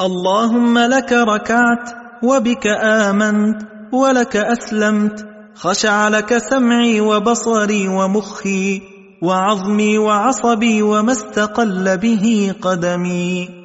اللهم لك ركعت وبك آمنت ولك أسلمت خشع لك سمعي وبصري ومخي وعظمي وعصبي وما استقل به قدمي.